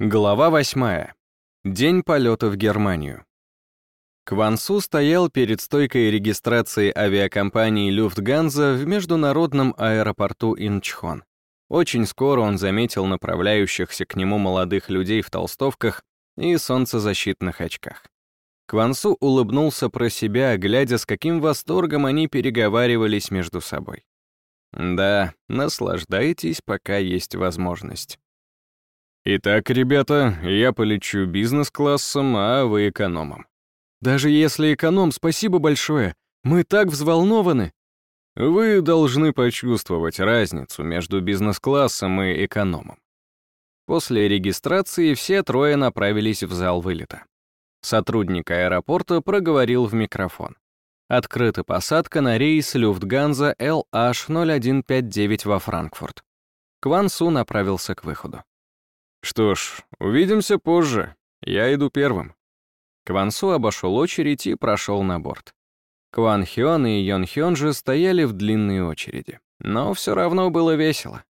Глава восьмая. День полета в Германию. Квансу стоял перед стойкой регистрации авиакомпании Люфтганза в международном аэропорту Инчхон. Очень скоро он заметил направляющихся к нему молодых людей в толстовках и солнцезащитных очках. Квансу улыбнулся про себя, глядя, с каким восторгом они переговаривались между собой. Да, наслаждайтесь, пока есть возможность. Итак, ребята, я полечу бизнес-классом, а вы экономом. Даже если эконом, спасибо большое. Мы так взволнованы. Вы должны почувствовать разницу между бизнес-классом и экономом. После регистрации все трое направились в зал вылета. Сотрудник аэропорта проговорил в микрофон. Открыта посадка на рейс Люфтганза LH0159 во Франкфурт. Кван Су направился к выходу. «Что ж, увидимся позже. Я иду первым». Кван Су обошел очередь и прошел на борт. Кван Хён и Йон Хён же стояли в длинной очереди. Но все равно было весело.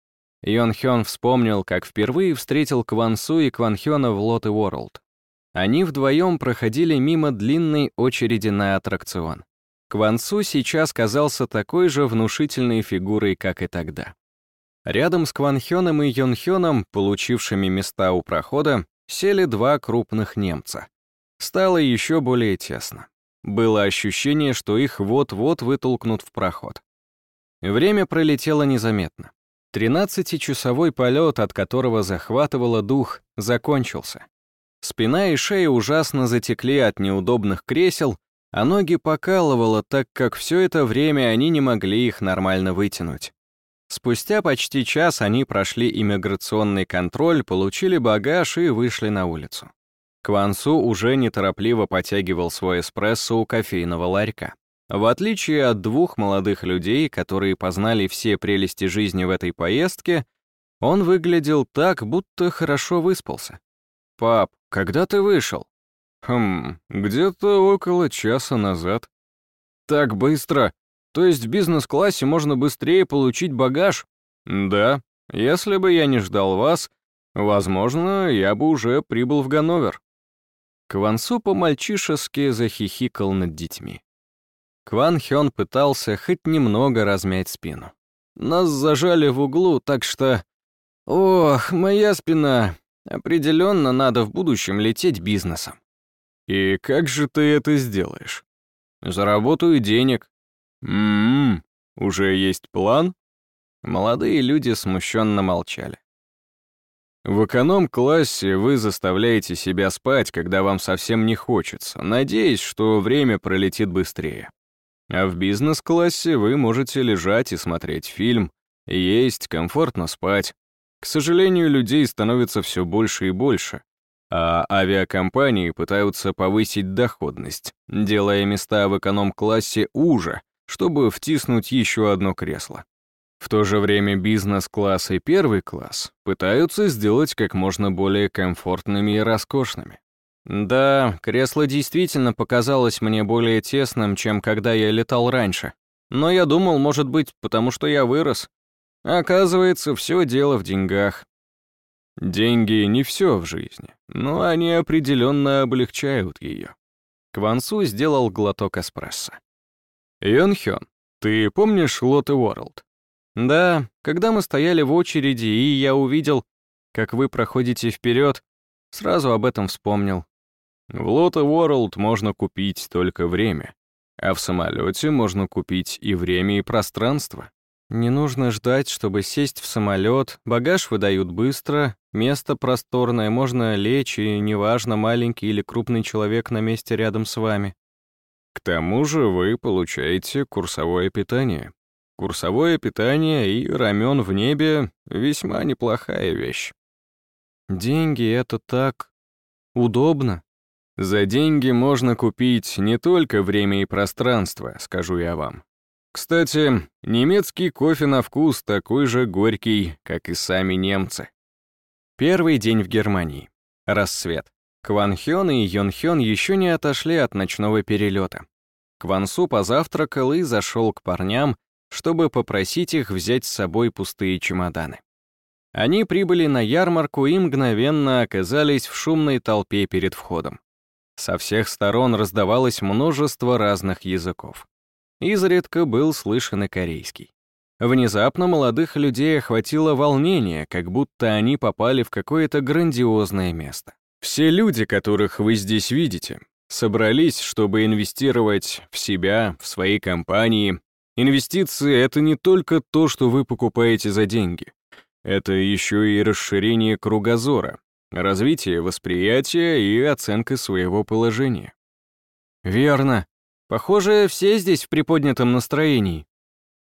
Йон Хён вспомнил, как впервые встретил Кван Су и Кван Хёна в Лоtte World. Они вдвоем проходили мимо длинной очереди на аттракцион. Квансу сейчас казался такой же внушительной фигурой, как и тогда. Рядом с Кванхёном и Йонхёном, получившими места у прохода, сели два крупных немца. Стало еще более тесно. Было ощущение, что их вот-вот вытолкнут в проход. Время пролетело незаметно. Тринадцатичасовой полет, от которого захватывало дух, закончился. Спина и шея ужасно затекли от неудобных кресел, а ноги покалывало, так как все это время они не могли их нормально вытянуть. Спустя почти час они прошли иммиграционный контроль, получили багаж и вышли на улицу. Квансу уже неторопливо потягивал свой эспрессо у кофейного ларька. В отличие от двух молодых людей, которые познали все прелести жизни в этой поездке, он выглядел так, будто хорошо выспался. «Пап, когда ты вышел?» Хм, где-то около часа назад. Так быстро. То есть в бизнес-классе можно быстрее получить багаж? Да. Если бы я не ждал вас, возможно, я бы уже прибыл в Ганновер. Квансу по-мальчишески захихикал над детьми. Кван Хён пытался хоть немного размять спину. Нас зажали в углу, так что... Ох, моя спина. Определенно надо в будущем лететь бизнесом. «И как же ты это сделаешь?» «Заработаю денег». «М-м-м, уже есть план?» Молодые люди смущенно молчали. В эконом-классе вы заставляете себя спать, когда вам совсем не хочется, надеясь, что время пролетит быстрее. А в бизнес-классе вы можете лежать и смотреть фильм, есть, комфортно спать. К сожалению, людей становится все больше и больше, а авиакомпании пытаются повысить доходность, делая места в эконом-классе уже, чтобы втиснуть еще одно кресло. В то же время бизнес-класс и первый класс пытаются сделать как можно более комфортными и роскошными. Да, кресло действительно показалось мне более тесным, чем когда я летал раньше. Но я думал, может быть, потому что я вырос. Оказывается, все дело в деньгах. Деньги не все в жизни, но они определенно облегчают ее. Квансу сделал глоток эспрессо. Йонхён, ты помнишь Лоtte World? Да, когда мы стояли в очереди, и я увидел, как вы проходите вперед, сразу об этом вспомнил. В Лоtte World можно купить только время, а в самолете можно купить и время, и пространство. Не нужно ждать, чтобы сесть в самолет, багаж выдают быстро, место просторное, можно лечь, и неважно, маленький или крупный человек на месте рядом с вами. К тому же вы получаете курсовое питание. Курсовое питание и рамен в небе — весьма неплохая вещь. Деньги — это так удобно. За деньги можно купить не только время и пространство, скажу я вам. Кстати, немецкий кофе на вкус такой же горький, как и сами немцы. Первый день в Германии. Рассвет. Кван Хён и Йон Хён еще не отошли от ночного перелета. Кван Су позавтракал и зашел к парням, чтобы попросить их взять с собой пустые чемоданы. Они прибыли на ярмарку и мгновенно оказались в шумной толпе перед входом. Со всех сторон раздавалось множество разных языков. Изредка был слышен и корейский. Внезапно молодых людей охватило волнение, как будто они попали в какое-то грандиозное место. Все люди, которых вы здесь видите, собрались, чтобы инвестировать в себя, в свои компании. Инвестиции — это не только то, что вы покупаете за деньги. Это еще и расширение кругозора, развитие восприятия и оценка своего положения. Верно. Похоже, все здесь в приподнятом настроении.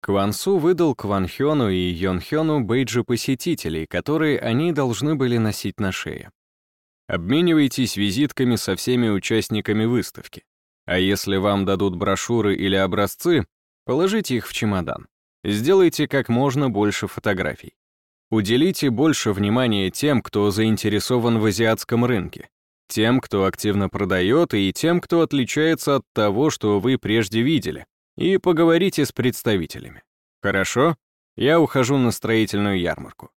Квансу выдал Кванхёну и Йонхёну бейджи посетителей, которые они должны были носить на шее. Обменивайтесь визитками со всеми участниками выставки. А если вам дадут брошюры или образцы, положите их в чемодан. Сделайте как можно больше фотографий. Уделите больше внимания тем, кто заинтересован в азиатском рынке, тем, кто активно продает, и тем, кто отличается от того, что вы прежде видели, и поговорите с представителями. Хорошо? Я ухожу на строительную ярмарку.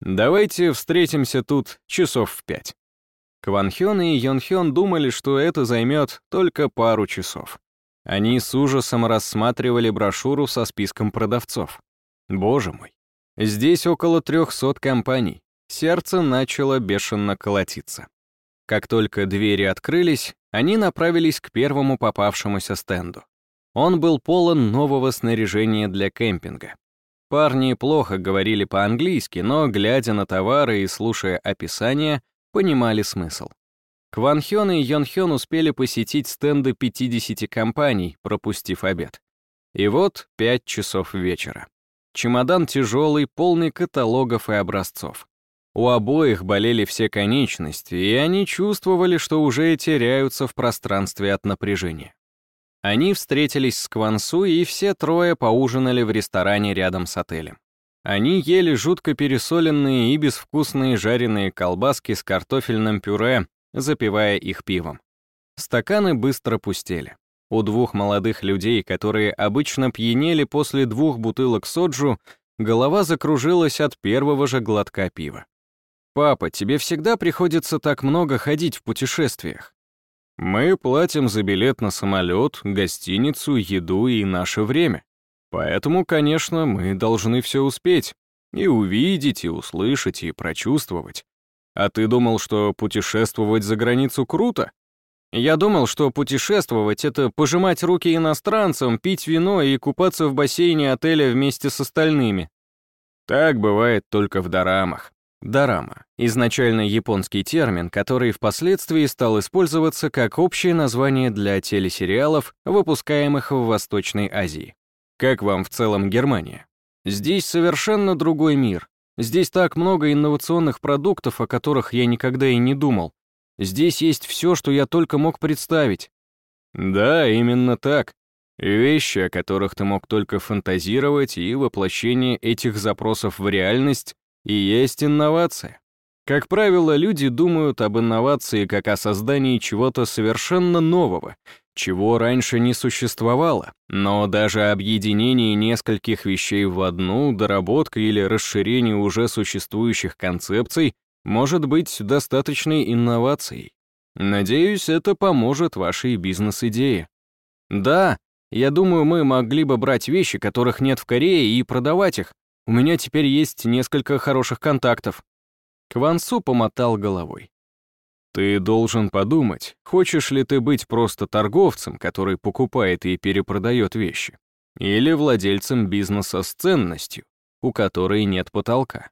Давайте встретимся тут часов в пять. Кван Хён и Йон Хён думали, что это займет только пару часов. Они с ужасом рассматривали брошюру со списком продавцов. Боже мой, здесь около 300 компаний. Сердце начало бешено колотиться. Как только двери открылись, они направились к первому попавшемуся стенду. Он был полон нового снаряжения для кемпинга. Парни плохо говорили по-английски, но, глядя на товары и слушая описание, понимали смысл. Кван Хён и Йон Хён успели посетить стенды 50 компаний, пропустив обед. И вот пять часов вечера. Чемодан тяжелый, полный каталогов и образцов. У обоих болели все конечности, и они чувствовали, что уже теряются в пространстве от напряжения. Они встретились с Квансу, и все трое поужинали в ресторане рядом с отелем. Они ели жутко пересоленные и безвкусные жареные колбаски с картофельным пюре, запивая их пивом. Стаканы быстро пустели. У двух молодых людей, которые обычно пьянели после двух бутылок соджу, голова закружилась от первого же глотка пива. «Папа, тебе всегда приходится так много ходить в путешествиях?» «Мы платим за билет на самолет, гостиницу, еду и наше время. Поэтому, конечно, мы должны все успеть. И увидеть, и услышать, и прочувствовать. А ты думал, что путешествовать за границу круто? Я думал, что путешествовать — это пожимать руки иностранцам, пить вино и купаться в бассейне отеля вместе с остальными. Так бывает только в дорамах. Дорама — изначально японский термин, который впоследствии стал использоваться как общее название для телесериалов, выпускаемых в Восточной Азии. Как вам в целом Германия? Здесь совершенно другой мир. Здесь так много инновационных продуктов, о которых я никогда и не думал. Здесь есть все, что я только мог представить. Да, именно так. Вещи, о которых ты мог только фантазировать, и воплощение этих запросов в реальность и есть инновация. Как правило, люди думают об инновации как о создании чего-то совершенно нового, чего раньше не существовало, но даже объединение нескольких вещей в одну, доработка или расширение уже существующих концепций может быть достаточной инновацией. Надеюсь, это поможет вашей бизнес-идее. Да, я думаю, мы могли бы брать вещи, которых нет в Корее, и продавать их. У меня теперь есть несколько хороших контактов. Квансу помотал головой. Ты должен подумать, хочешь ли ты быть просто торговцем, который покупает и перепродает вещи, или владельцем бизнеса с ценностью, у которой нет потолка.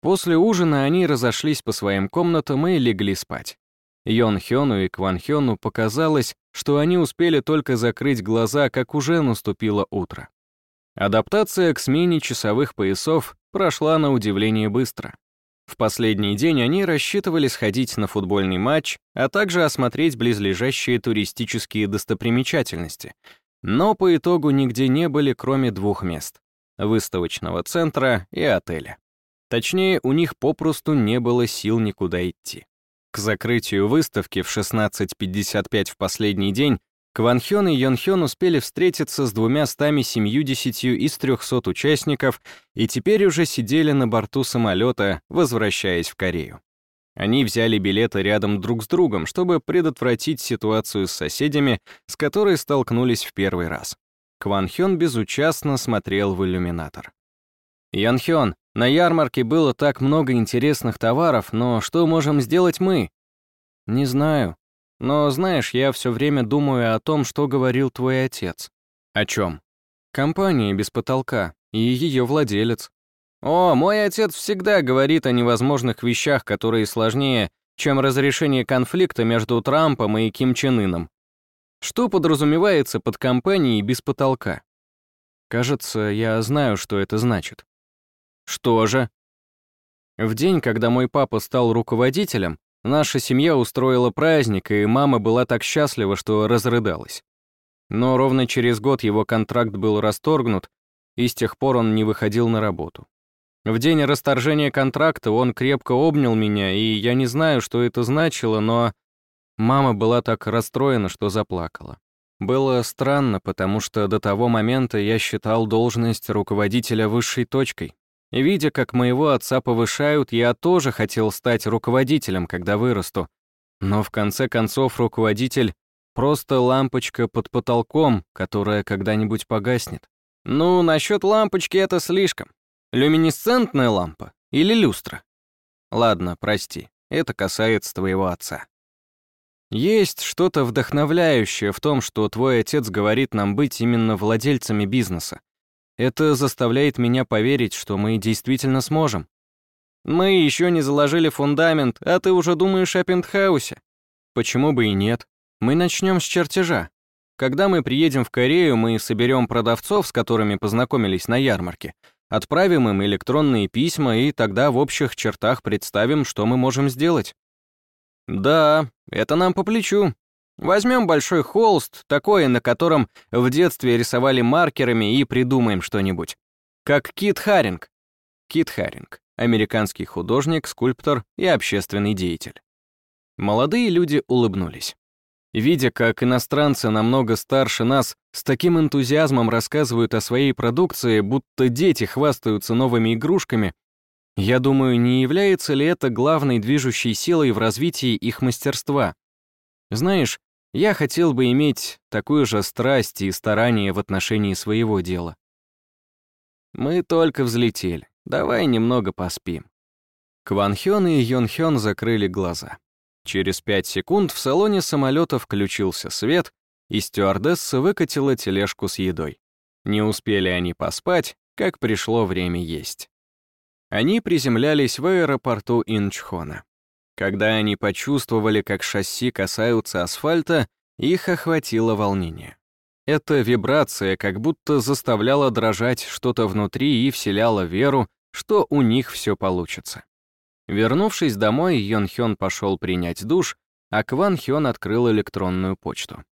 После ужина они разошлись по своим комнатам и легли спать. Йон Хёну и Кван Хёну показалось, что они успели только закрыть глаза, как уже наступило утро. Адаптация к смене часовых поясов прошла на удивление быстро. В последний день они рассчитывали сходить на футбольный матч, а также осмотреть близлежащие туристические достопримечательности. Но по итогу нигде не были, кроме двух мест — выставочного центра и отеля. Точнее, у них попросту не было сил никуда идти. К закрытию выставки в 16.55 в последний день Кван Хён и Йон Хён успели встретиться с двумя стами семьюдесятью из трехсот участников и теперь уже сидели на борту самолета, возвращаясь в Корею. Они взяли билеты рядом друг с другом, чтобы предотвратить ситуацию с соседями, с которой столкнулись в первый раз. Кван Хён безучастно смотрел в иллюминатор. «Ян Хён, на ярмарке было так много интересных товаров, но что можем сделать мы?» «Не знаю. Но, знаешь, я все время думаю о том, что говорил твой отец». «О чем?» «Компания без потолка и ее владелец. О, мой отец всегда говорит о невозможных вещах, которые сложнее, чем разрешение конфликта между Трампом и Ким Чен Ыном. Что подразумевается под компанией без потолка? Кажется, я знаю, что это значит. Что же? В день, когда мой папа стал руководителем, наша семья устроила праздник, и мама была так счастлива, что разрыдалась. Но ровно через год его контракт был расторгнут, и с тех пор он не выходил на работу. В день расторжения контракта он крепко обнял меня, и я не знаю, что это значило, но... Мама была так расстроена, что заплакала. Было странно, потому что до того момента я считал должность руководителя высшей точкой. И видя, как моего отца повышают, я тоже хотел стать руководителем, когда вырасту. Но в конце концов руководитель — просто лампочка под потолком, которая когда-нибудь погаснет. Ну, насчет лампочки это слишком. Люминесцентная лампа или люстра? Ладно, прости, это касается твоего отца. Есть что-то вдохновляющее в том, что твой отец говорит нам быть именно владельцами бизнеса. Это заставляет меня поверить, что мы действительно сможем. Мы еще не заложили фундамент, а ты уже думаешь о пентхаусе. Почему бы и нет? Мы начнем с чертежа. Когда мы приедем в Корею, мы соберем продавцов, с которыми познакомились на ярмарке, Отправим им электронные письма и тогда в общих чертах представим, что мы можем сделать. Да, это нам по плечу. Возьмем большой холст, такой, на котором в детстве рисовали маркерами и придумаем что-нибудь. Как Кит Харинг. Кит Харинг, американский художник, скульптор и общественный деятель. Молодые люди улыбнулись. Видя, как иностранцы намного старше нас с таким энтузиазмом рассказывают о своей продукции, будто дети хвастаются новыми игрушками, я думаю, не является ли это главной движущей силой в развитии их мастерства? Знаешь, я хотел бы иметь такую же страсть и старание в отношении своего дела. Мы только взлетели. Давай немного поспим. Кван Хён и Йон Хён закрыли глаза. Через пять секунд в салоне самолета включился свет, и стюардесса выкатила тележку с едой. Не успели они поспать, как пришло время есть. Они приземлялись в аэропорту Инчхона. Когда они почувствовали, как шасси касаются асфальта, их охватило волнение. Эта вибрация как будто заставляла дрожать что-то внутри и вселяла веру, что у них все получится. Вернувшись домой, Йон Хён пошел принять душ, а Кван Хён открыл электронную почту.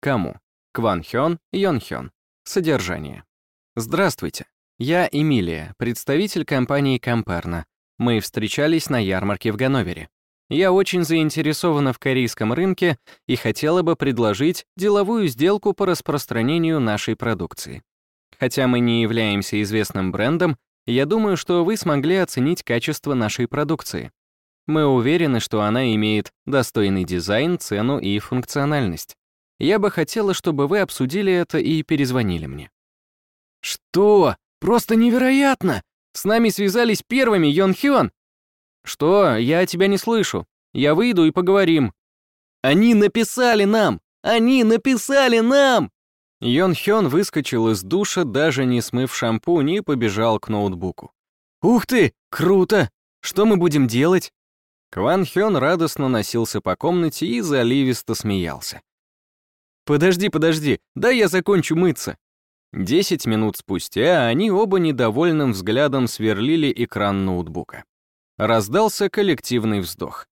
Кому? Кван Хён, Йон Хён. Содержание. Здравствуйте. Я Эмилия, представитель компании Комперна. Мы встречались на ярмарке в Ганновере. Я очень заинтересована в корейском рынке и хотела бы предложить деловую сделку по распространению нашей продукции. Хотя мы не являемся известным брендом, я думаю, что вы смогли оценить качество нашей продукции. Мы уверены, что она имеет достойный дизайн, цену и функциональность. Я бы хотела, чтобы вы обсудили это и перезвонили мне. Что? Просто невероятно! С нами связались первыми, Йон Хён. Что? Я тебя не слышу. Я выйду и поговорим. Они написали нам! Они написали нам! Йон Хён выскочил из душа, даже не смыв шампунь, и побежал к ноутбуку. «Ух ты! Круто! Что мы будем делать?» Кван Хён радостно носился по комнате и заливисто смеялся. «Подожди, подожди, дай я закончу мыться». Десять минут спустя они оба недовольным взглядом сверлили экран ноутбука. Раздался коллективный вздох.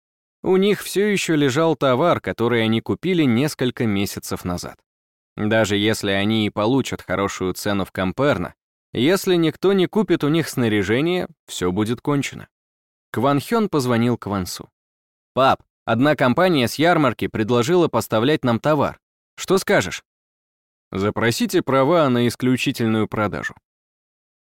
У них все еще лежал товар, который они купили несколько месяцев назад. Даже если они и получат хорошую цену в Комперна, если никто не купит у них снаряжение, все будет кончено. Кван Хён позвонил Квансу. «Пап, одна компания с ярмарки предложила поставлять нам товар. Что скажешь? Запросите права на исключительную продажу.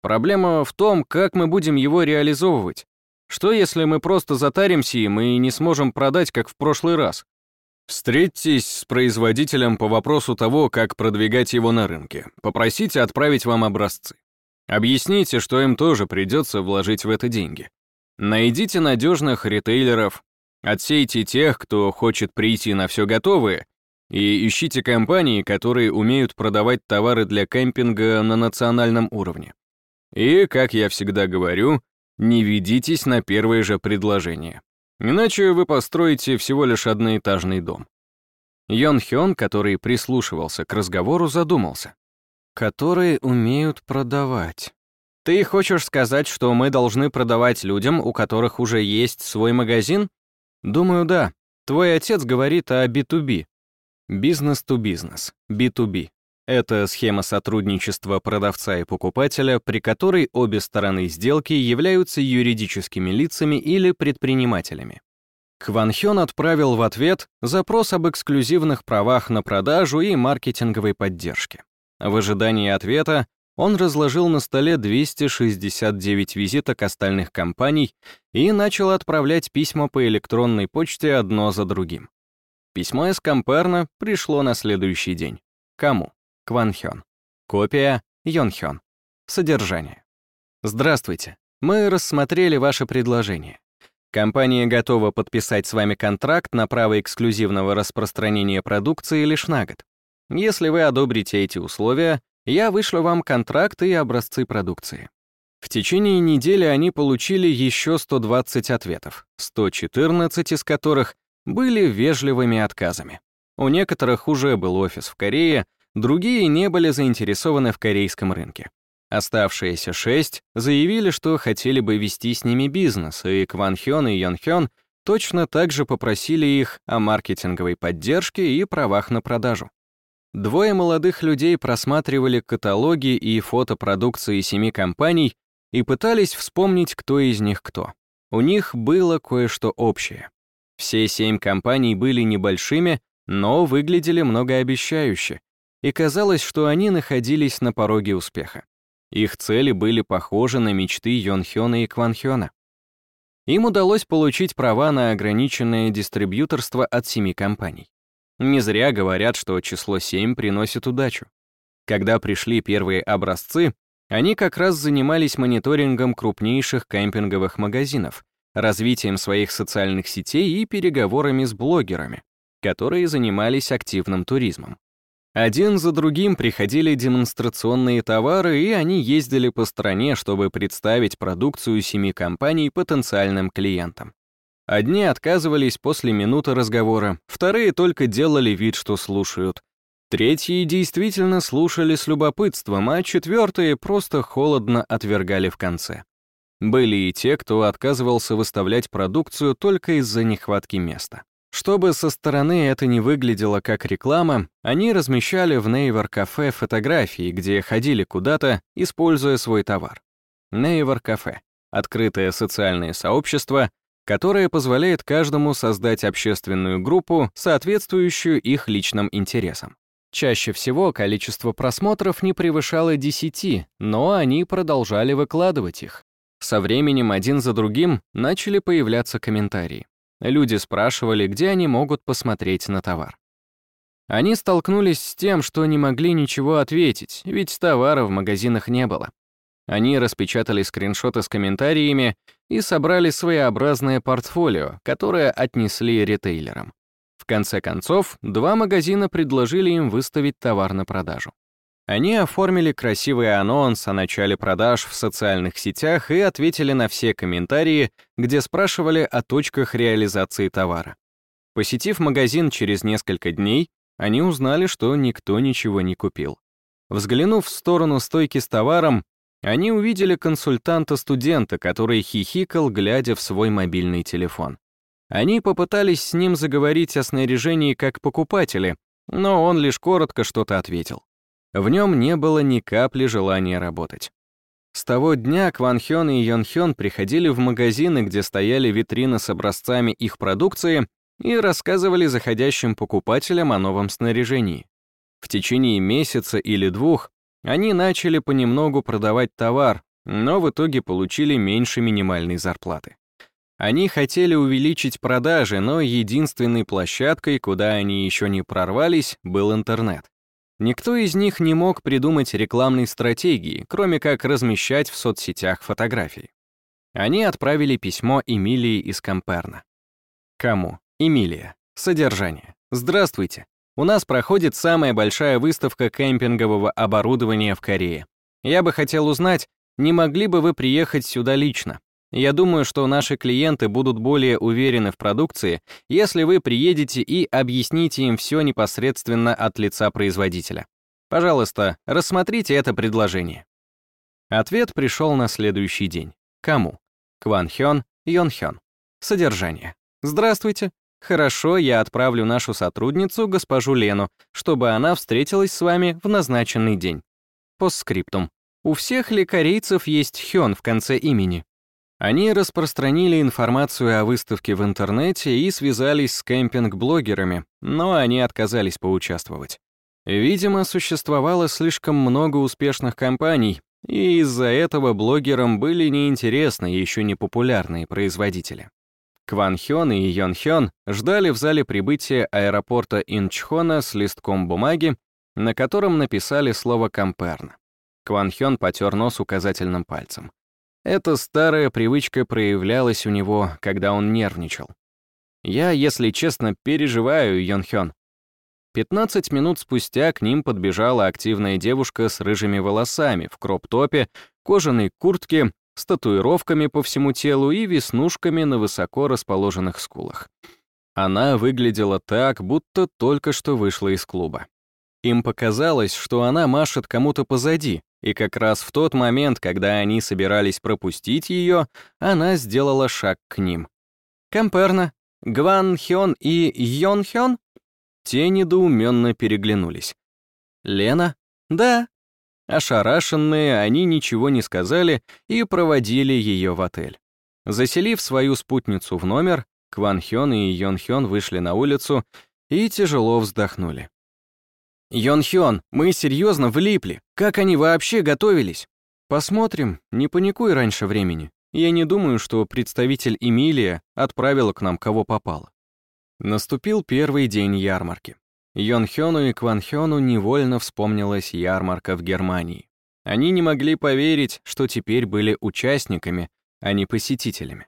Проблема в том, как мы будем его реализовывать. Что если мы просто затаримся им и не сможем продать, как в прошлый раз? Встретьтесь с производителем по вопросу того, как продвигать его на рынке. Попросите отправить вам образцы. Объясните, что им тоже придется вложить в это деньги. Найдите надежных ритейлеров, отсейте тех, кто хочет прийти на все готовое, и ищите компании, которые умеют продавать товары для кемпинга на национальном уровне. И, как я всегда говорю, не ведитесь на первое же предложение. Иначе вы построите всего лишь одноэтажный дом. Йон Хён, который прислушивался к разговору, задумался. «Которые умеют продавать». «Ты хочешь сказать, что мы должны продавать людям, у которых уже есть свой магазин?» «Думаю, да. Твой отец говорит о B2B. Бизнес-to-бизнес, B2B. Это схема сотрудничества продавца и покупателя, при которой обе стороны сделки являются юридическими лицами или предпринимателями. Кван Хён отправил в ответ запрос об эксклюзивных правах на продажу и маркетинговой поддержке. В ожидании ответа он разложил на столе 269 визиток остальных компаний и начал отправлять письма по электронной почте одно за другим. Письмо из Камперна пришло на следующий день. Кому? Кванхён. Копия Йонхён. Содержание. Здравствуйте. Мы рассмотрели ваше предложение. Компания готова подписать с вами контракт на право эксклюзивного распространения продукции лишь на год. Если вы одобрите эти условия, я вышлю вам контракт и образцы продукции. В течение недели они получили еще 120 ответов, 114 из которых были вежливыми отказами. У некоторых уже был офис в Корее, Другие не были заинтересованы в корейском рынке. Оставшиеся шесть заявили, что хотели бы вести с ними бизнес, и Кван Хён и Йон Хён точно так же попросили их о маркетинговой поддержке и правах на продажу. Двое молодых людей просматривали каталоги и фото продукции семи компаний и пытались вспомнить, кто из них кто. У них было кое-что общее. Все семь компаний были небольшими, но выглядели многообещающе, и казалось, что они находились на пороге успеха. Их цели были похожи на мечты Йонхёна и Кванхёна. Им удалось получить права на ограниченное дистрибьюторство от семи компаний. Не зря говорят, что число 7 приносит удачу. Когда пришли первые образцы, они как раз занимались мониторингом крупнейших кемпинговых магазинов, развитием своих социальных сетей и переговорами с блогерами, которые занимались активным туризмом. Один за другим приходили демонстрационные товары, и они ездили по стране, чтобы представить продукцию семи компаний потенциальным клиентам. Одни отказывались после минуты разговора, вторые только делали вид, что слушают. Третьи действительно слушали с любопытством, а четвертые просто холодно отвергали в конце. Были и те, кто отказывался выставлять продукцию только из-за нехватки места. Чтобы со стороны это не выглядело как реклама, они размещали в Нейвор кафе фотографии, где ходили куда-то, используя свой товар. Нейвор кафе — открытое социальное сообщество, которое позволяет каждому создать общественную группу, соответствующую их личным интересам. Чаще всего количество просмотров не превышало 10, но они продолжали выкладывать их. Со временем один за другим начали появляться комментарии. Люди спрашивали, где они могут посмотреть на товар. Они столкнулись с тем, что не могли ничего ответить, ведь товара в магазинах не было. Они распечатали скриншоты с комментариями и собрали своеобразное портфолио, которое отнесли ритейлерам. В конце концов, два магазина предложили им выставить товар на продажу. Они оформили красивый анонс о начале продаж в социальных сетях и ответили на все комментарии, где спрашивали о точках реализации товара. Посетив магазин через несколько дней, они узнали, что никто ничего не купил. Взглянув в сторону стойки с товаром, они увидели консультанта-студента, который хихикал, глядя в свой мобильный телефон. Они попытались с ним заговорить о снаряжении как покупатели, но он лишь коротко что-то ответил. В нем не было ни капли желания работать. С того дня Кван Хён и Йон Хён приходили в магазины, где стояли витрины с образцами их продукции, и рассказывали заходящим покупателям о новом снаряжении. В течение месяца или двух они начали понемногу продавать товар, но в итоге получили меньше минимальной зарплаты. Они хотели увеличить продажи, но единственной площадкой, куда они еще не прорвались, был интернет. Никто из них не мог придумать рекламной стратегии, кроме как размещать в соцсетях фотографии. Они отправили письмо Эмилии из Камперна. Кому? Эмилия. Содержание. Здравствуйте. У нас проходит самая большая выставка кемпингового оборудования в Корее. Я бы хотел узнать, не могли бы вы приехать сюда лично? Я думаю, что наши клиенты будут более уверены в продукции, если вы приедете и объясните им все непосредственно от лица производителя. Пожалуйста, рассмотрите это предложение. Ответ пришел на следующий день. Кому? Кван Хён, Йон Хён. Содержание. Здравствуйте. Хорошо, я отправлю нашу сотрудницу, госпожу Лену, чтобы она встретилась с вами в назначенный день. Постскриптум. У всех ли корейцев есть Хён в конце имени? Они распространили информацию о выставке в интернете и связались с кемпинг-блогерами, но они отказались поучаствовать. Видимо, существовало слишком много успешных компаний, и из-за этого блогерам были неинтересны еще не популярные производители. Кван Хён и Йон Хён ждали в зале прибытия аэропорта Инчхона с листком бумаги, на котором написали слово «Комперн». Кван Хён потер нос указательным пальцем. Эта старая привычка проявлялась у него, когда он нервничал. Я, если честно, переживаю, Йонхён. 15 минут спустя к ним подбежала активная девушка с рыжими волосами, в кроп-топе, кожаной куртке, с татуировками по всему телу и веснушками на высоко расположенных скулах. Она выглядела так, будто только что вышла из клуба. Им показалось, что она машет кому-то позади, и как раз в тот момент, когда они собирались пропустить ее, она сделала шаг к ним. Камперна, Гван Хён и Йон Хён? Те недоуменно переглянулись. Лена? Да. Ошарашенные, они ничего не сказали и проводили ее в отель. Заселив свою спутницу в номер, Кван Хён и Йон Хён вышли на улицу и тяжело вздохнули. Йон Хён, мы серьезно влипли. Как они вообще готовились? Посмотрим, не паникуй раньше времени. Я не думаю, что представитель Эмилия отправила к нам кого попало. Наступил первый день ярмарки. Йон Хёну и Кван Хёну невольно вспомнилась ярмарка в Германии. Они не могли поверить, что теперь были участниками, а не посетителями.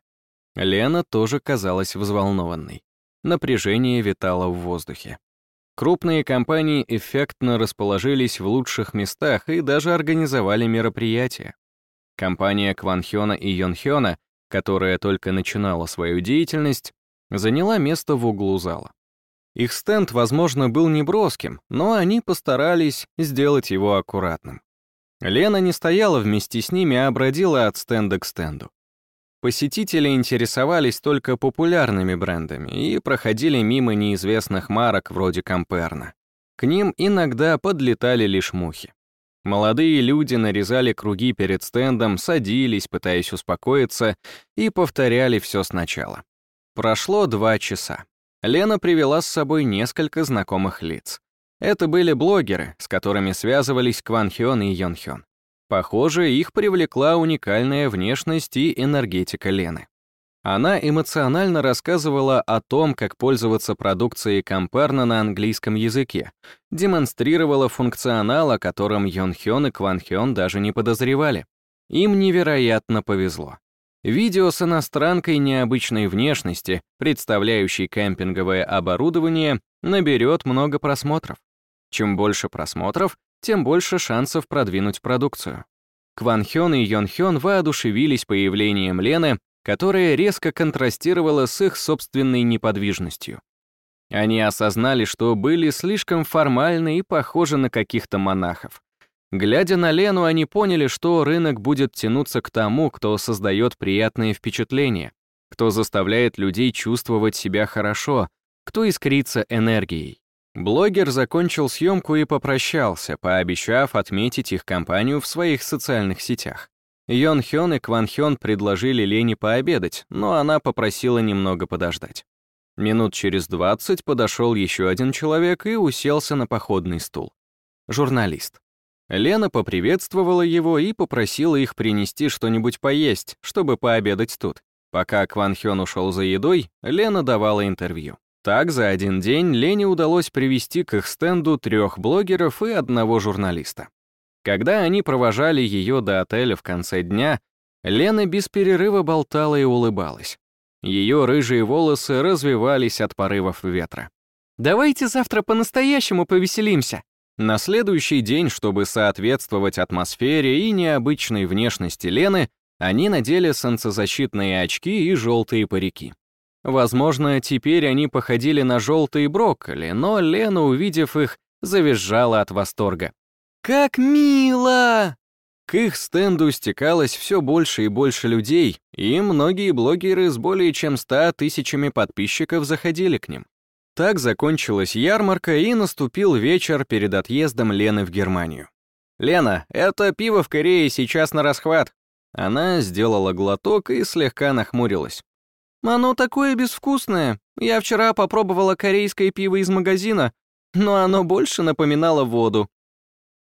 Лена тоже казалась взволнованной. Напряжение витало в воздухе. Крупные компании эффектно расположились в лучших местах и даже организовали мероприятия. Компания Кванхёна и Йонхёна, которая только начинала свою деятельность, заняла место в углу зала. Их стенд, возможно, был неброским, но они постарались сделать его аккуратным. Лена не стояла вместе с ними, а бродила от стенда к стенду. Посетители интересовались только популярными брендами и проходили мимо неизвестных марок вроде Комперна. К ним иногда подлетали лишь мухи. Молодые люди нарезали круги перед стендом, садились, пытаясь успокоиться, и повторяли все сначала. Прошло два часа. Лена привела с собой несколько знакомых лиц. Это были блогеры, с которыми связывались Кван Хён и Йон Хён. Похоже, их привлекла уникальная внешность и энергетика Лены. Она эмоционально рассказывала о том, как пользоваться продукцией Комперна на английском языке, демонстрировала функционал, о котором Йон Хён и Кван Хён даже не подозревали. Им невероятно повезло. Видео с иностранкой необычной внешности, представляющей кемпинговое оборудование, наберет много просмотров. Чем больше просмотров, тем больше шансов продвинуть продукцию. Кван Хён и Йон Хён воодушевились появлением Лены, которая резко контрастировала с их собственной неподвижностью. Они осознали, что были слишком формальны и похожи на каких-то монахов. Глядя на Лену, они поняли, что рынок будет тянуться к тому, кто создает приятные впечатления, кто заставляет людей чувствовать себя хорошо, кто искрится энергией. Блогер закончил съемку и попрощался, пообещав отметить их компанию в своих социальных сетях. Йон Хён и Кван Хён предложили Лене пообедать, но она попросила немного подождать. Минут через двадцать подошел еще один человек и уселся на походный стул. журналист. Лена поприветствовала его и попросила их принести что-нибудь поесть, чтобы пообедать тут. Пока Кван Хён ушел за едой, Лена давала интервью. Так, за один день Лене удалось привести к их стенду трех блогеров и одного журналиста. Когда они провожали ее до отеля в конце дня, Лена без перерыва болтала и улыбалась. Ее рыжие волосы развивались от порывов ветра. «Давайте завтра по-настоящему повеселимся», на следующий день, чтобы соответствовать атмосфере и необычной внешности Лены, они надели солнцезащитные очки и желтые парики. Возможно, теперь они походили на желтые брокколи, но Лена, увидев их, завизжала от восторга. «Как мило!» К их стенду стекалось все больше и больше людей, и многие блогеры с более чем ста тысячами подписчиков заходили к ним. Так закончилась ярмарка, и наступил вечер перед отъездом Лены в Германию. «Лена, это пиво в Корее сейчас на расхват». Она сделала глоток и слегка нахмурилась. «Оно такое безвкусное. Я вчера попробовала корейское пиво из магазина, но оно больше напоминало воду».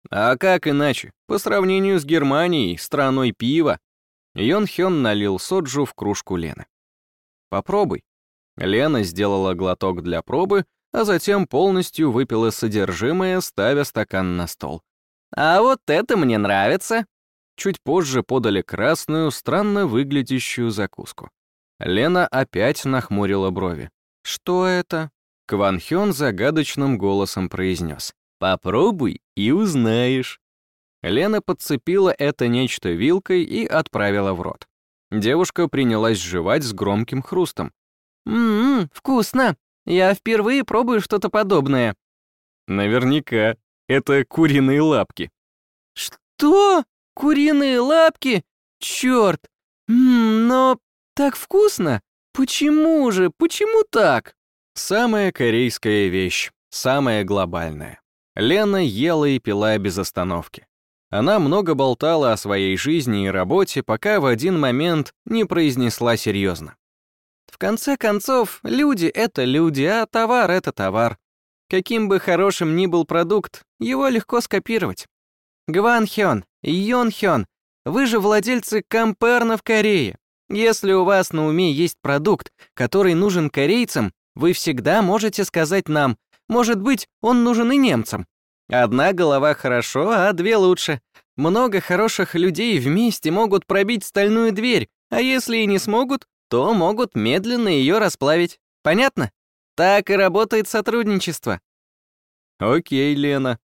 «А как иначе? По сравнению с Германией, страной пива». Йон Хён налил соджу в кружку Лены. «Попробуй». Лена сделала глоток для пробы, а затем полностью выпила содержимое, ставя стакан на стол. «А вот это мне нравится!» Чуть позже подали красную, странно выглядящую закуску. Лена опять нахмурила брови. «Что это?» Кван Хён загадочным голосом произнес. «Попробуй и узнаешь». Лена подцепила это нечто вилкой и отправила в рот. Девушка принялась жевать с громким хрустом. «Ммм, вкусно! Я впервые пробую что-то подобное». «Наверняка. Это куриные лапки». «Что? Куриные лапки? Черт! Ммм, но так вкусно! Почему же? Почему так?» Самая корейская вещь, самая глобальная. Лена ела и пила без остановки. Она много болтала о своей жизни и работе, пока в один момент не произнесла серьезно. В конце концов, люди — это люди, а товар — это товар. Каким бы хорошим ни был продукт, его легко скопировать. Гван Хён, Йон Хён, вы же владельцы Камперна в Корее. Если у вас на уме есть продукт, который нужен корейцам, вы всегда можете сказать нам, может быть, он нужен и немцам. Одна голова хорошо, а две лучше. Много хороших людей вместе могут пробить стальную дверь, а если и не смогут, то могут медленно ее расплавить. Понятно? Так и работает сотрудничество. Окей, Лена.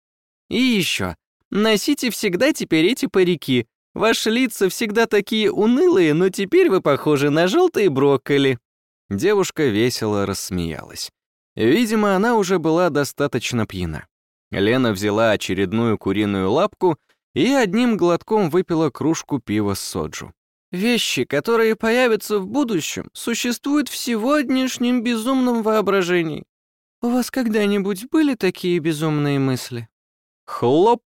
И еще. Носите всегда теперь эти парики. Ваши лица всегда такие унылые, но теперь вы похожи на желтые брокколи. Девушка весело рассмеялась. Видимо, она уже была достаточно пьяна. Лена взяла очередную куриную лапку и одним глотком выпила кружку пива с соджу. Вещи, которые появятся в будущем, существуют в сегодняшнем безумном воображении. У вас когда-нибудь были такие безумные мысли? Хлоп!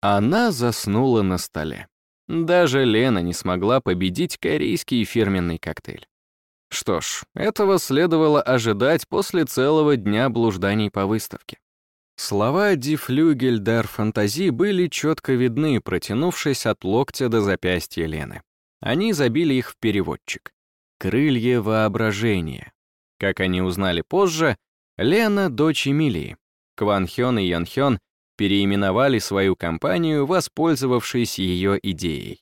Она заснула на столе. Даже Лена не смогла победить корейский фирменный коктейль. Что ж, этого следовало ожидать после целого дня блужданий по выставке. Слова «Ди флюгель дер фантази» были четко видны, протянувшись от локтя до запястья Лены. Они забили их в переводчик. «Крылья воображения». Как они узнали позже, Лена — дочь Эмилии. Кван Хён и Ян Хён переименовали свою компанию, воспользовавшись ее идеей.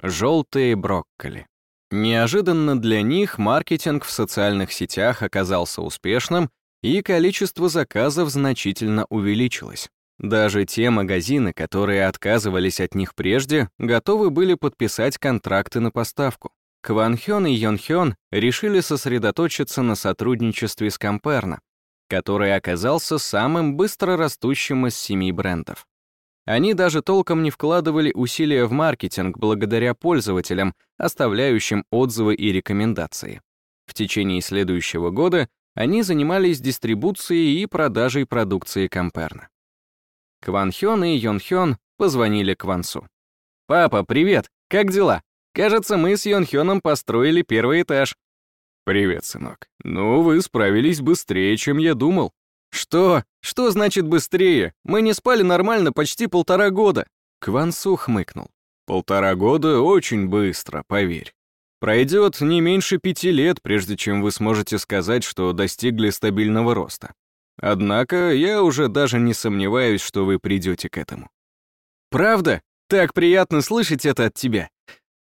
«Желтые брокколи». Неожиданно для них маркетинг в социальных сетях оказался успешным, и количество заказов значительно увеличилось. Даже те магазины, которые отказывались от них прежде, готовы были подписать контракты на поставку. Кван Хён и Йон Хён решили сосредоточиться на сотрудничестве с Комперна, который оказался самым быстро растущим из семи брендов. Они даже толком не вкладывали усилия в маркетинг благодаря пользователям, оставляющим отзывы и рекомендации. В течение следующего года они занимались дистрибуцией и продажей продукции Комперна. Кван Хён и Йон Хён позвонили Квансу. «Папа, привет! Как дела? Кажется, мы с Йон Хёном построили первый этаж». «Привет, сынок. Ну, вы справились быстрее, чем я думал». «Что? Что значит быстрее? Мы не спали нормально почти полтора года!» Квансу хмыкнул. «Полтора года очень быстро, поверь. Пройдет не меньше пяти лет, прежде чем вы сможете сказать, что достигли стабильного роста. Однако я уже даже не сомневаюсь, что вы придете к этому. Правда? Так приятно слышать это от тебя.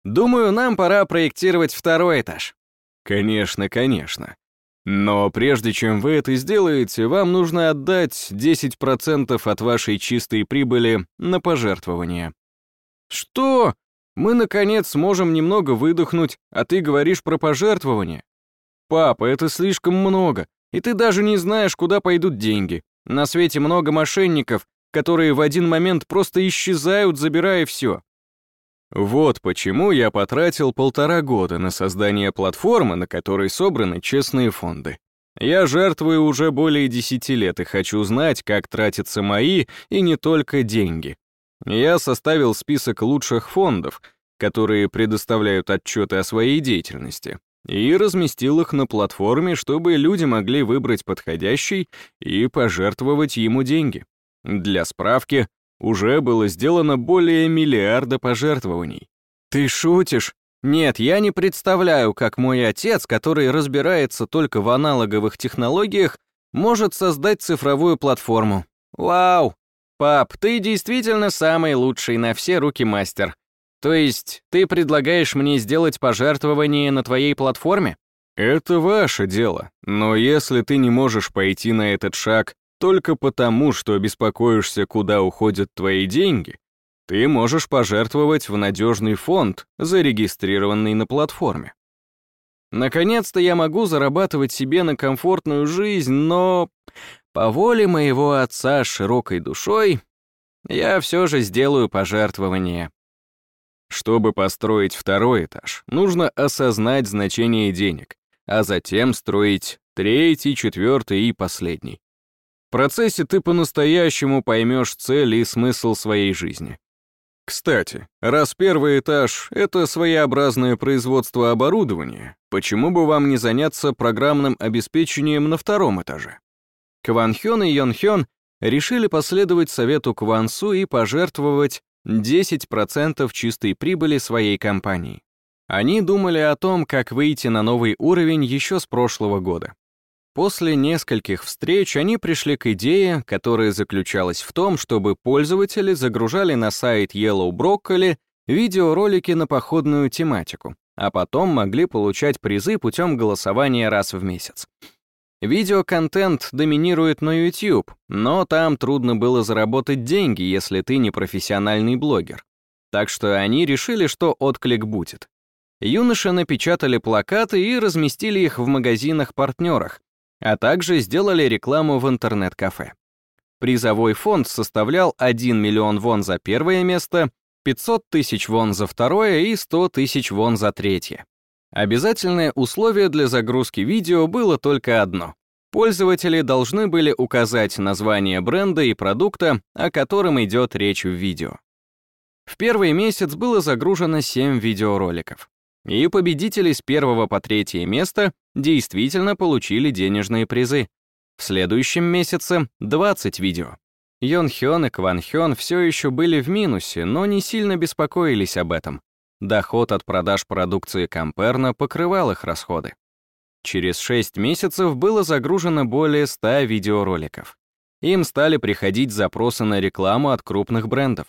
Думаю, нам пора проектировать второй этаж. Конечно, конечно. Но прежде чем вы это сделаете, вам нужно отдать 10% от вашей чистой прибыли на пожертвование. Что? Мы, наконец, сможем немного выдохнуть, а ты говоришь про пожертвование? Папа, это слишком много, и ты даже не знаешь, куда пойдут деньги. На свете много мошенников, которые в один момент просто исчезают, забирая все. Вот почему я потратил полтора года на создание платформы, на которой собраны честные фонды. Я жертвую уже более десяти лет и хочу знать, как тратятся мои и не только деньги. Я составил список лучших фондов, которые предоставляют отчеты о своей деятельности, и разместил их на платформе, чтобы люди могли выбрать подходящий и пожертвовать ему деньги. Для справки, уже было сделано более миллиарда пожертвований. Ты шутишь? Нет, я не представляю, как мой отец, который разбирается только в аналоговых технологиях, может создать цифровую платформу. Вау! Пап, ты действительно самый лучший на все руки мастер. То есть, ты предлагаешь мне сделать пожертвование на твоей платформе? Это ваше дело, но если ты не можешь пойти на этот шаг только потому, что беспокоишься, куда уходят твои деньги, ты можешь пожертвовать в надежный фонд, зарегистрированный на платформе. Наконец-то я могу зарабатывать себе на комфортную жизнь, но по воле моего отца широкой душой я все же сделаю пожертвование. Чтобы построить второй этаж, нужно осознать значение денег, а затем строить третий, четвертый и последний. Процессе ты по-настоящему поймешь цель и смысл своей жизни. Кстати, раз первый этаж — это своеобразное производство оборудования, почему бы вам не заняться программным обеспечением на втором этаже? Кван Хён и Йон Хён решили последовать совету Кван Су и пожертвовать 10% чистой прибыли своей компании. Они думали о том, как выйти на новый уровень еще с прошлого года. После нескольких встреч они пришли к идее, которая заключалась в том, чтобы пользователи загружали на сайт Yellow Broccoli видеоролики на походную тематику, а потом могли получать призы путем голосования раз в месяц. Видеоконтент доминирует на YouTube, но там трудно было заработать деньги, если ты не профессиональный блогер. Так что они решили, что отклик будет. Юноши напечатали плакаты и разместили их в магазинах-партнерах, а также сделали рекламу в интернет-кафе. Призовой фонд составлял 1 миллион вон за первое место, 500 тысяч вон за второе и 100 тысяч вон за третье. Обязательное условие для загрузки видео было только одно. Пользователи должны были указать название бренда и продукта, о котором идет речь в видео. В первый месяц было загружено 7 видеороликов. И победители с первого по третье место действительно получили денежные призы. В следующем месяце 20 видео. Йон Хён и Кван Хён все еще были в минусе, но не сильно беспокоились об этом. Доход от продаж продукции Камперна покрывал их расходы. Через 6 месяцев было загружено более 100 видеороликов. Им стали приходить запросы на рекламу от крупных брендов.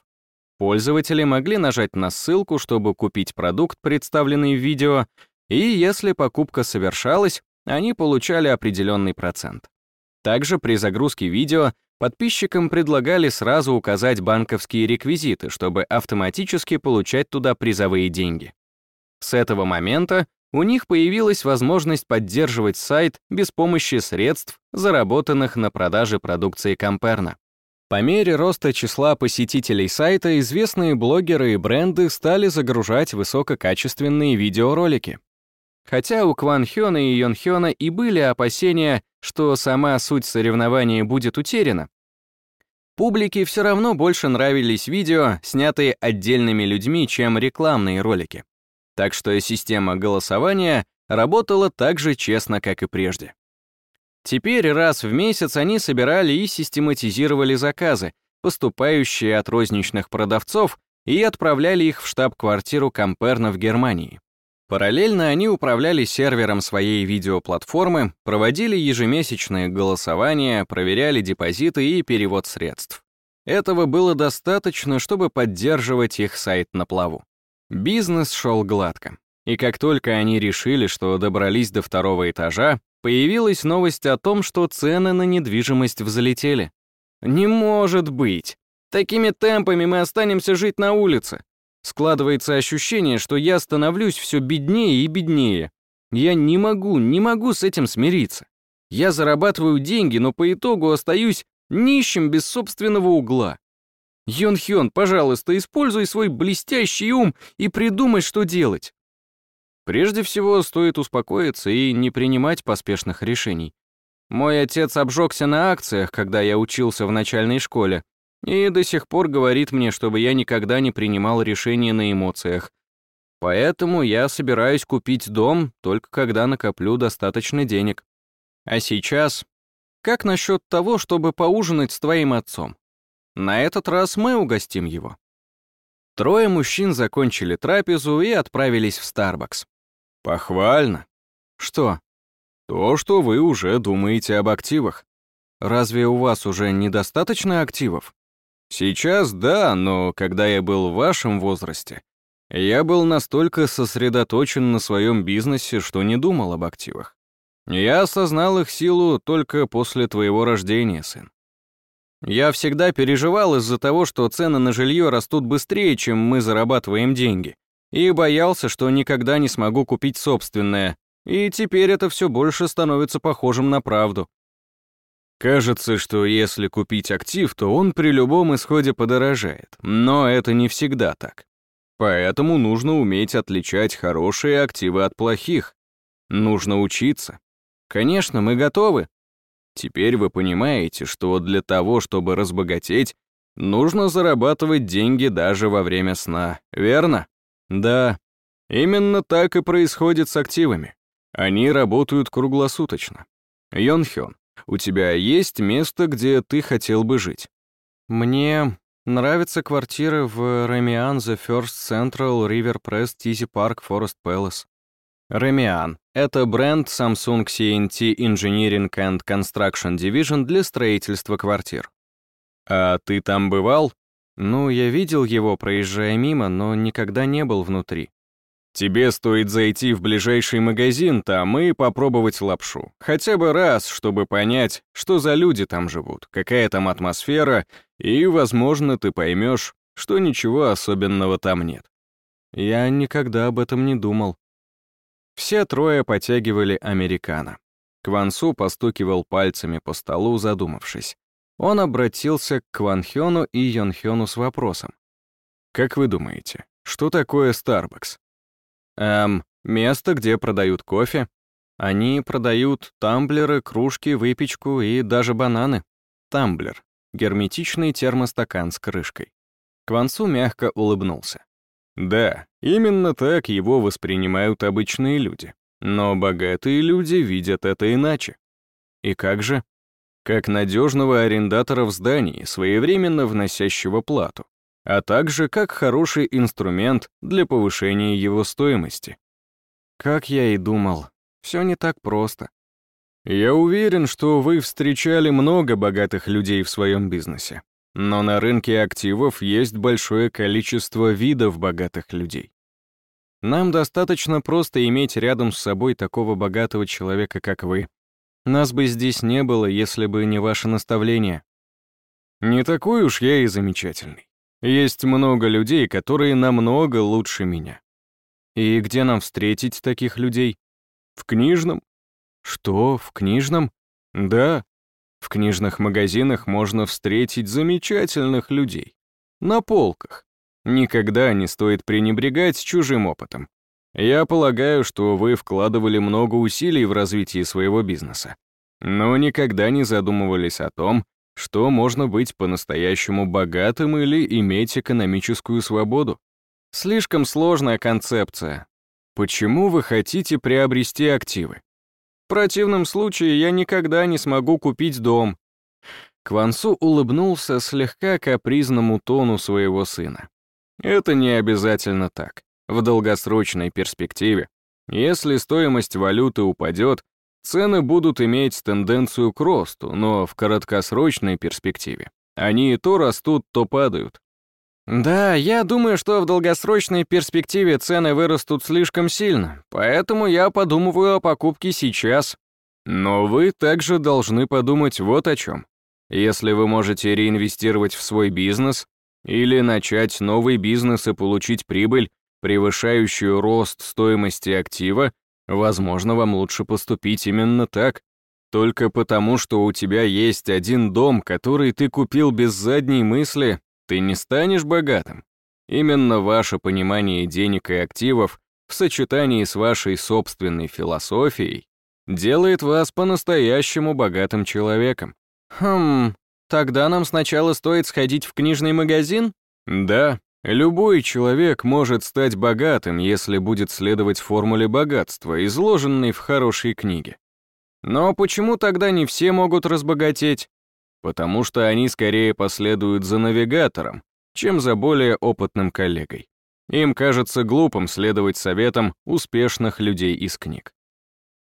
Пользователи могли нажать на ссылку, чтобы купить продукт, представленный в видео, и если покупка совершалась, они получали определенный процент. Также при загрузке видео подписчикам предлагали сразу указать банковские реквизиты, чтобы автоматически получать туда призовые деньги. С этого момента у них появилась возможность поддерживать сайт без помощи средств, заработанных на продаже продукции Камперна. По мере роста числа посетителей сайта известные блогеры и бренды стали загружать высококачественные видеоролики. Хотя у Кван Хёна и Йон Хёна и были опасения, что сама суть соревнования будет утеряна, публике все равно больше нравились видео, снятые отдельными людьми, чем рекламные ролики. Так что система голосования работала так же честно, как и прежде. Теперь раз в месяц они собирали и систематизировали заказы, поступающие от розничных продавцов, и отправляли их в штаб-квартиру Комперна в Германии. Параллельно они управляли сервером своей видеоплатформы, проводили ежемесячные голосования, проверяли депозиты и перевод средств. Этого было достаточно, чтобы поддерживать их сайт на плаву. Бизнес шел гладко. И как только они решили, что добрались до второго этажа, появилась новость о том, что цены на недвижимость взлетели. Не может быть! Такими темпами мы останемся жить на улице. Складывается ощущение, что я становлюсь все беднее и беднее. Я не могу, не могу с этим смириться. Я зарабатываю деньги, но по итогу остаюсь нищим без собственного угла. Йон Хён, пожалуйста, используй свой блестящий ум и придумай, что делать. Прежде всего, стоит успокоиться и не принимать поспешных решений. Мой отец обжегся на акциях, когда я учился в начальной школе, и до сих пор говорит мне, чтобы я никогда не принимал решения на эмоциях. Поэтому я собираюсь купить дом, только когда накоплю достаточно денег. А сейчас, как насчет того, чтобы поужинать с твоим отцом? На этот раз мы угостим его. Трое мужчин закончили трапезу и отправились в Starbucks. Похвально. Что? То, что вы уже думаете об активах. Разве у вас уже недостаточно активов? Сейчас да, но когда я был в вашем возрасте, я был настолько сосредоточен на своем бизнесе, что не думал об активах. Я осознал их силу только после твоего рождения, сын. Я всегда переживал из-за того, что цены на жилье растут быстрее, чем мы зарабатываем деньги и боялся, что никогда не смогу купить собственное, и теперь это все больше становится похожим на правду. Кажется, что если купить актив, то он при любом исходе подорожает, но это не всегда так. Поэтому нужно уметь отличать хорошие активы от плохих. Нужно учиться. Конечно, мы готовы. Теперь вы понимаете, что для того, чтобы разбогатеть, нужно зарабатывать деньги даже во время сна, верно? Да, именно так и происходит с активами. Они работают круглосуточно. Йонхён, у тебя есть место, где ты хотел бы жить? Мне нравится квартира в Ремиан The First Central River Press Tizi Park Forest Palace. Ремиан — это бренд Samsung CNT Engineering and Construction Division для строительства квартир. А ты там бывал? Ну, я видел его, проезжая мимо, но никогда не был внутри. Тебе стоит зайти в ближайший магазин там и попробовать лапшу. Хотя бы раз, чтобы понять, что за люди там живут, какая там атмосфера, и, возможно, ты поймешь, что ничего особенного там нет. Я никогда об этом не думал. Все трое потягивали американо. Квансу постукивал пальцами по столу, задумавшись он обратился к Кванхёну и Йонхёну с вопросом. «Как вы думаете, что такое Starbucks?» «Эм, место, где продают кофе. Они продают тамблеры, кружки, выпечку и даже бананы. Тамблер — герметичный термостакан с крышкой». Квансу мягко улыбнулся. «Да, именно так его воспринимают обычные люди. Но богатые люди видят это иначе. И как же?» Как надежного арендатора в здании, своевременно вносящего плату, а также как хороший инструмент для повышения его стоимости. Как я и думал, все не так просто. Я уверен, что вы встречали много богатых людей в своем бизнесе, но на рынке активов есть большое количество видов богатых людей. Нам достаточно просто иметь рядом с собой такого богатого человека, как вы, нас бы здесь не было, если бы не ваше наставление. Не такой уж я и замечательный. Есть много людей, которые намного лучше меня. И где нам встретить таких людей? В книжном? Что, в книжном? Да. В книжных магазинах можно встретить замечательных людей. На полках. Никогда не стоит пренебрегать чужим опытом. Я полагаю, что вы вкладывали много усилий в развитие своего бизнеса, но никогда не задумывались о том, что можно быть по-настоящему богатым или иметь экономическую свободу. Слишком сложная концепция. Почему вы хотите приобрести активы? В противном случае я никогда не смогу купить дом». Квансу улыбнулся слегка капризному тону своего сына. «Это не обязательно так. В долгосрочной перспективе, если стоимость валюты упадет, цены будут иметь тенденцию к росту, но в краткосрочной перспективе они то растут, то падают. Да, я думаю, что в долгосрочной перспективе цены вырастут слишком сильно, поэтому я подумываю о покупке сейчас. Но вы также должны подумать вот о чем. Если вы можете реинвестировать в свой бизнес или начать новый бизнес и получить прибыль, превышающую рост стоимости актива, возможно, вам лучше поступить именно так. Только потому, что у тебя есть один дом, который ты купил без задней мысли, ты не станешь богатым. Именно ваше понимание денег и активов в сочетании с вашей собственной философией делает вас по-настоящему богатым человеком. Хм, тогда нам сначала стоит сходить в книжный магазин? Да, любой человек может стать богатым, если будет следовать формуле богатства, изложенной в хорошей книге. Но почему тогда не все могут разбогатеть? Потому что они скорее последуют за навигатором, чем за более опытным коллегой. Им кажется глупым следовать советам успешных людей из книг.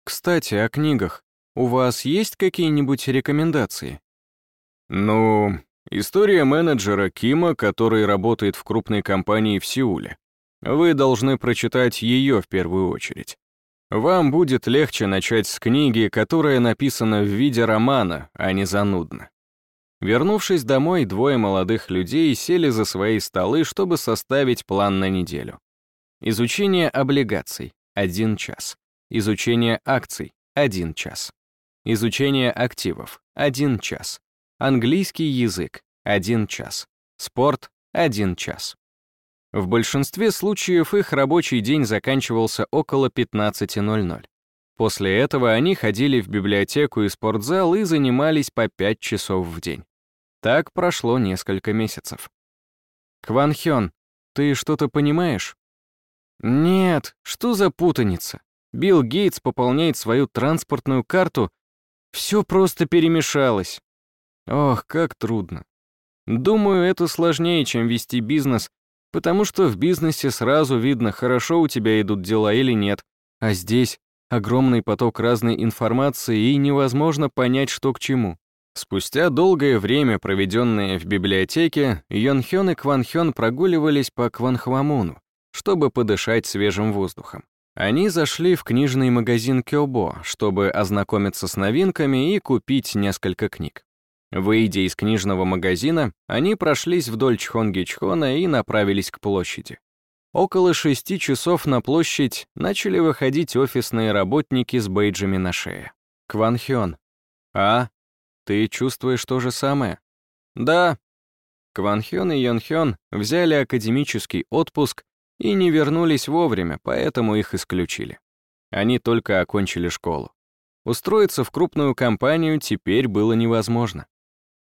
Кстати, о книгах. У вас есть какие-нибудь рекомендации? Ну, история менеджера Кима, который работает в крупной компании в Сеуле. Вы должны прочитать ее в первую очередь. Вам будет легче начать с книги, которая написана в виде романа, а не занудно. Вернувшись домой, двое молодых людей сели за свои столы, чтобы составить план на неделю. Изучение облигаций — один час. Изучение акций — один час. Изучение активов — один час. Английский язык — один час. Спорт — один час. В большинстве случаев их рабочий день заканчивался около 15.00. После этого они ходили в библиотеку и спортзал и занимались по 5 часов в день. Так прошло несколько месяцев. «Кван Хён, ты что-то понимаешь?» «Нет, что за путаница? Билл Гейтс пополняет свою транспортную карту. Все просто перемешалось. Ох, как трудно. Думаю, это сложнее, чем вести бизнес, потому что в бизнесе сразу видно, хорошо у тебя идут дела или нет, а здесь огромный поток разной информации и невозможно понять, что к чему. Спустя долгое время, проведенное в библиотеке, Йонхён и Кванхён прогуливались по Кванхвамуну, чтобы подышать свежим воздухом. Они зашли в книжный магазин Кёбо, чтобы ознакомиться с новинками и купить несколько книг. Выйдя из книжного магазина, они прошлись вдоль Чхонгичхона и направились к площади. Около шести часов на площадь начали выходить офисные работники с бейджами на шее. Кванхён. А, ты чувствуешь то же самое? Да. Кван Хён и Йон Хён взяли академический отпуск и не вернулись вовремя, поэтому их исключили. Они только окончили школу. Устроиться в крупную компанию теперь было невозможно.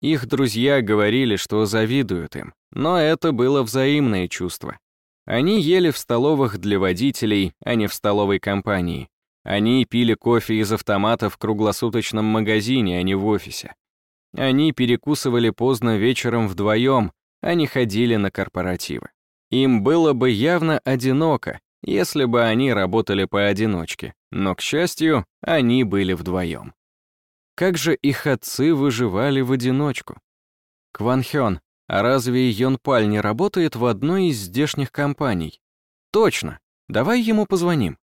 Их друзья говорили, что завидуют им, но это было взаимное чувство. Они ели в столовых для водителей, а не в столовой компании, они пили кофе из автомата в круглосуточном магазине, а не в офисе. Они перекусывали поздно вечером вдвоем, а не ходили на корпоративы. Им было бы явно одиноко, если бы они работали поодиночке, но, к счастью, они были вдвоем. Как же их отцы выживали в одиночку? Кван Хён, а разве Йон Паль не работает в одной из здешних компаний? Точно, давай ему позвоним.